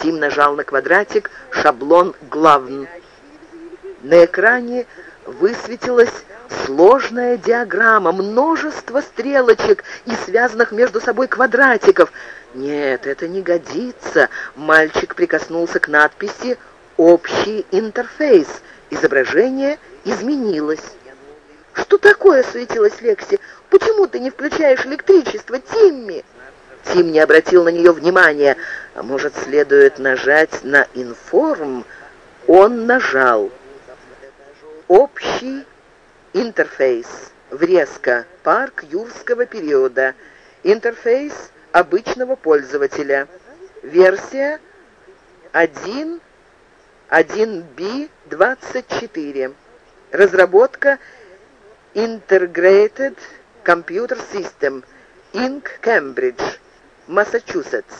Тим нажал на квадратик «Шаблон главн». На экране высветилась сложная диаграмма, множество стрелочек и связанных между собой квадратиков. Нет, это не годится. Мальчик прикоснулся к надписи «Общий интерфейс». Изображение изменилось. «Что такое?» — суетилась Лекси. «Почему ты не включаешь электричество, Тимми?» Тим не обратил на нее внимания. А может, следует нажать на «Информ»? Он нажал. Общий интерфейс. Врезка. Парк юрского периода. Интерфейс обычного пользователя. Версия 1, 1B24. Разработка Integrated Computer System. Inc. Cambridge, Массачусетс.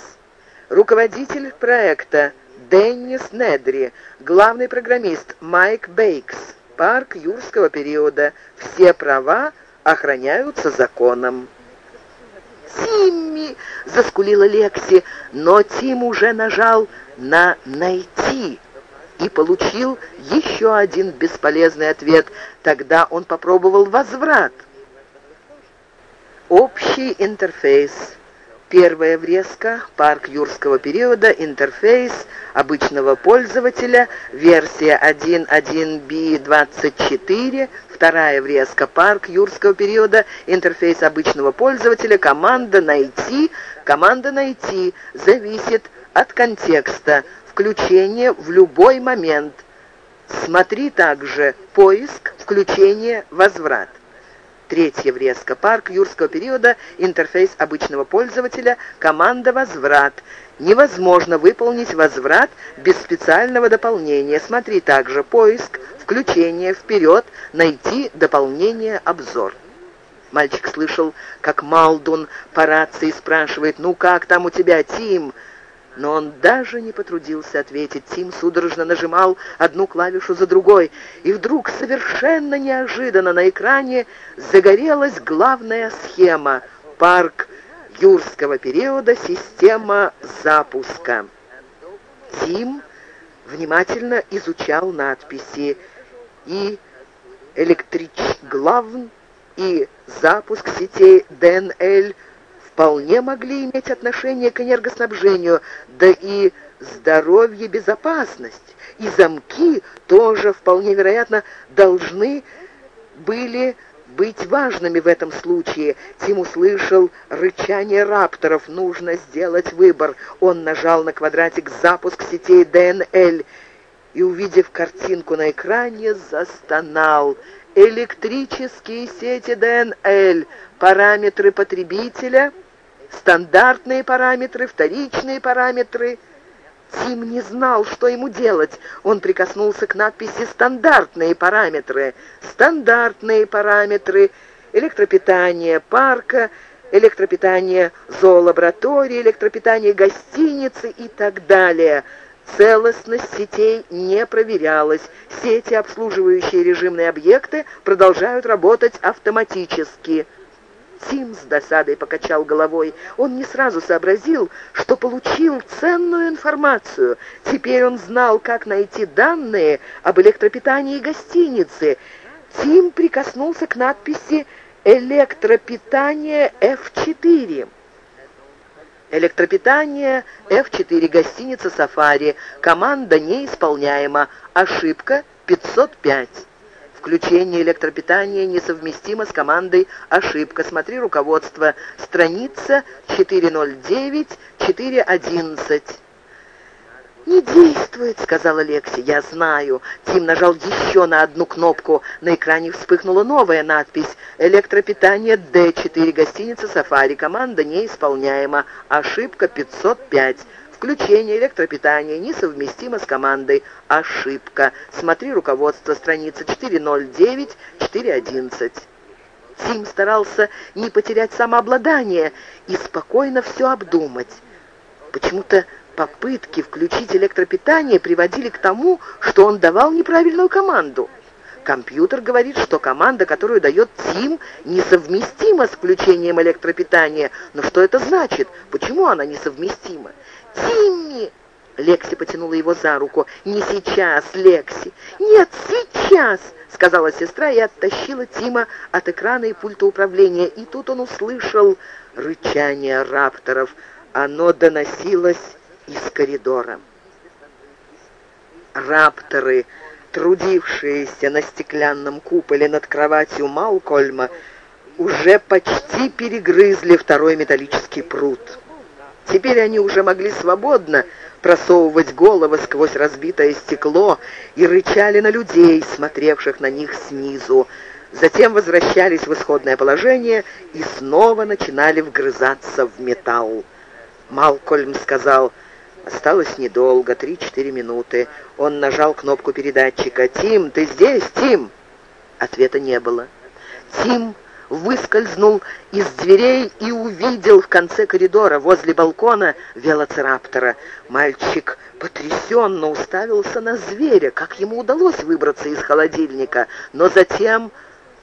Руководитель проекта Деннис Недри. Главный программист Майк Бейкс парк юрского периода. Все права охраняются законом». «Тимми!» — заскулила Лекси, но Тим уже нажал на «найти» и получил еще один бесполезный ответ. Тогда он попробовал возврат. Общий интерфейс Первая врезка, парк юрского периода, интерфейс обычного пользователя, версия 1.1b24, вторая врезка, парк юрского периода, интерфейс обычного пользователя, команда «Найти». Команда «Найти» зависит от контекста, включение в любой момент. Смотри также «Поиск», «Включение», «Возврат». Третья врезка. Парк юрского периода, интерфейс обычного пользователя, команда «Возврат». Невозможно выполнить возврат без специального дополнения. Смотри также «Поиск», «Включение», «Вперед», «Найти», «Дополнение», «Обзор». Мальчик слышал, как Малдун по рации спрашивает «Ну как там у тебя, Тим?» Но он даже не потрудился ответить. Тим судорожно нажимал одну клавишу за другой, и вдруг совершенно неожиданно на экране загорелась главная схема — парк юрского периода, система запуска. Тим внимательно изучал надписи и «Электрич главн» и «Запуск сетей ДНЛ» вполне могли иметь отношение к энергоснабжению, да и здоровье, безопасность, и замки тоже вполне вероятно должны были быть важными в этом случае. Тим услышал рычание рапторов. Нужно сделать выбор. Он нажал на квадратик «Запуск сетей ДНЛ» и, увидев картинку на экране, застонал. Электрические сети ДНЛ, параметры потребителя — стандартные параметры, вторичные параметры. Тим не знал, что ему делать. Он прикоснулся к надписи «Стандартные параметры». Стандартные параметры, электропитание парка, электропитание зоолаборатории, электропитание гостиницы и так далее. Целостность сетей не проверялась. Сети, обслуживающие режимные объекты, продолжают работать автоматически. Тим с досадой покачал головой. Он не сразу сообразил, что получил ценную информацию. Теперь он знал, как найти данные об электропитании гостиницы. Тим прикоснулся к надписи «Электропитание F4». Электропитание F4, гостиница «Сафари». Команда неисполняема. Ошибка 505. Включение электропитания несовместимо с командой «Ошибка». Смотри руководство. Страница 409-411. «Не действует», — сказала Лекси. «Я знаю». Тим нажал еще на одну кнопку. На экране вспыхнула новая надпись. «Электропитание Д4. Гостиница «Сафари». Команда неисполняема. Ошибка 505». Включение электропитания несовместимо с командой «Ошибка». Смотри руководство, страница 409-411. Тим старался не потерять самообладание и спокойно все обдумать. Почему-то попытки включить электропитание приводили к тому, что он давал неправильную команду. Компьютер говорит, что команда, которую дает Тим, несовместима с включением электропитания. Но что это значит? Почему она несовместима? «Тимми!» Лекси потянула его за руку. «Не сейчас, Лекси!» «Нет, сейчас!» — сказала сестра и оттащила Тима от экрана и пульта управления. И тут он услышал рычание рапторов. Оно доносилось из коридора. Рапторы, трудившиеся на стеклянном куполе над кроватью Малкольма, уже почти перегрызли второй металлический пруд. Теперь они уже могли свободно просовывать головы сквозь разбитое стекло и рычали на людей, смотревших на них снизу. Затем возвращались в исходное положение и снова начинали вгрызаться в металл. Малкольм сказал, осталось недолго, три-четыре минуты. Он нажал кнопку передатчика. «Тим, ты здесь, Тим?» Ответа не было. Тим выскользнул из дверей и увидел в конце коридора, возле балкона, велоцираптора. Мальчик потрясенно уставился на зверя, как ему удалось выбраться из холодильника, но затем...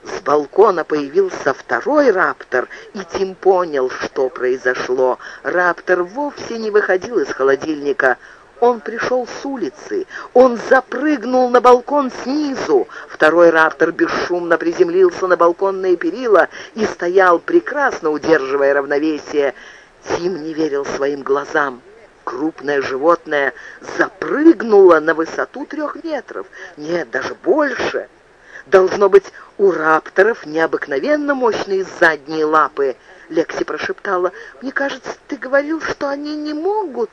С балкона появился второй раптор, и Тим понял, что произошло. Раптор вовсе не выходил из холодильника. Он пришел с улицы, он запрыгнул на балкон снизу. Второй раптор бесшумно приземлился на балконные перила и стоял, прекрасно удерживая равновесие. Тим не верил своим глазам. Крупное животное запрыгнуло на высоту трех метров. Нет, даже больше. Должно быть, у рапторов необыкновенно мощные задние лапы. Лекси прошептала, «Мне кажется, ты говорил, что они не могут...»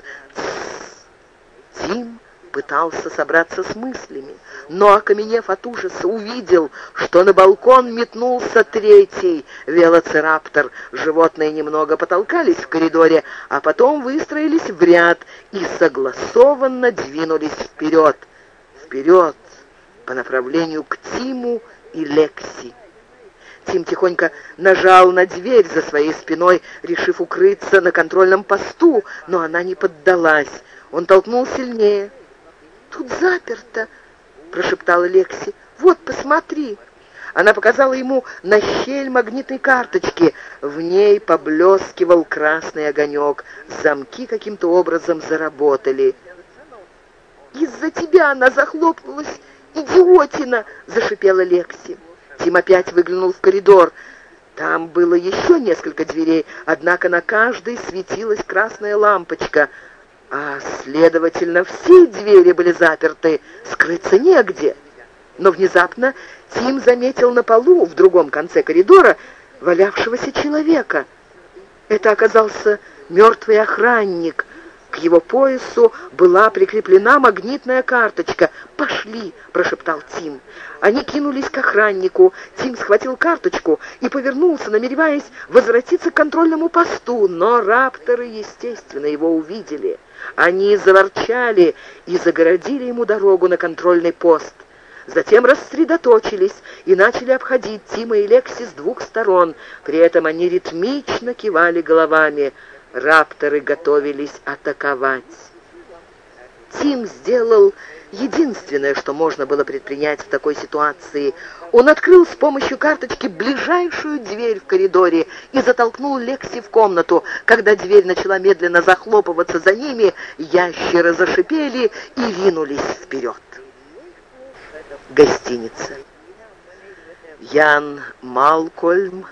Тим пытался собраться с мыслями, но, окаменев от ужаса, увидел, что на балкон метнулся третий велоцираптор. Животные немного потолкались в коридоре, а потом выстроились в ряд и согласованно двинулись вперед. Вперед по направлению к Тиму и Лекси. Тим тихонько нажал на дверь за своей спиной, решив укрыться на контрольном посту, но она не поддалась. Он толкнул сильнее. «Тут заперто», — прошептала Лекси. «Вот, посмотри». Она показала ему на щель магнитной карточки. В ней поблескивал красный огонек. Замки каким-то образом заработали. «Из-за тебя она захлопнулась, идиотина!» — зашипела Лекси. Тим опять выглянул в коридор. Там было еще несколько дверей, однако на каждой светилась красная лампочка — а, следовательно, все двери были заперты, скрыться негде. Но внезапно Тим заметил на полу в другом конце коридора валявшегося человека. Это оказался мертвый охранник. К его поясу была прикреплена магнитная карточка. «Пошли!» — прошептал Тим. Они кинулись к охраннику. Тим схватил карточку и повернулся, намереваясь возвратиться к контрольному посту, но рапторы, естественно, его увидели. Они заворчали и загородили ему дорогу на контрольный пост. Затем рассредоточились и начали обходить Тима и Лекси с двух сторон. При этом они ритмично кивали головами. Рапторы готовились атаковать. Тим сделал единственное, что можно было предпринять в такой ситуации. Он открыл с помощью карточки ближайшую дверь в коридоре и затолкнул Лекси в комнату. Когда дверь начала медленно захлопываться за ними, ящеры зашипели и ринулись вперед. Гостиница. Ян Малкольм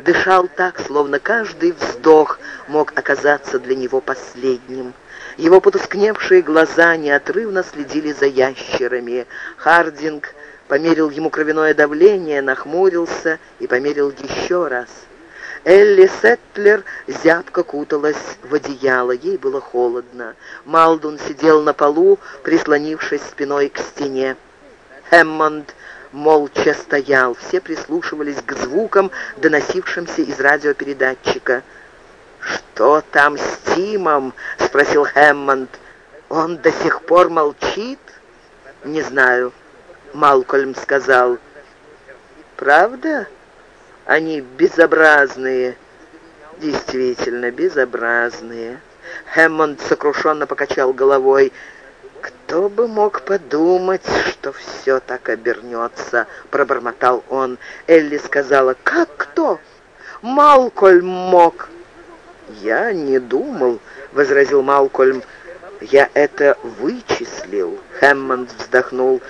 дышал так, словно каждый вздох мог оказаться для него последним. Его потускневшие глаза неотрывно следили за ящерами. Хардинг померил ему кровяное давление, нахмурился и померил еще раз. Элли Сеттлер зябко куталась в одеяло, ей было холодно. Малдун сидел на полу, прислонившись спиной к стене. Хэммонд молча стоял, все прислушивались к звукам, доносившимся из радиопередатчика. «Что там с Тимом?» — спросил Хэммонд. «Он до сих пор молчит?» «Не знаю», — Малкольм сказал. «Правда? Они безобразные». «Действительно, безобразные». Хэммонд сокрушенно покачал головой. «Кто бы мог подумать, что все так обернется?» — пробормотал он. Элли сказала, «Как кто?» «Малкольм мог». «Я не думал», — возразил Малкольм. Я это вычислил. Хэммонд вздохнул.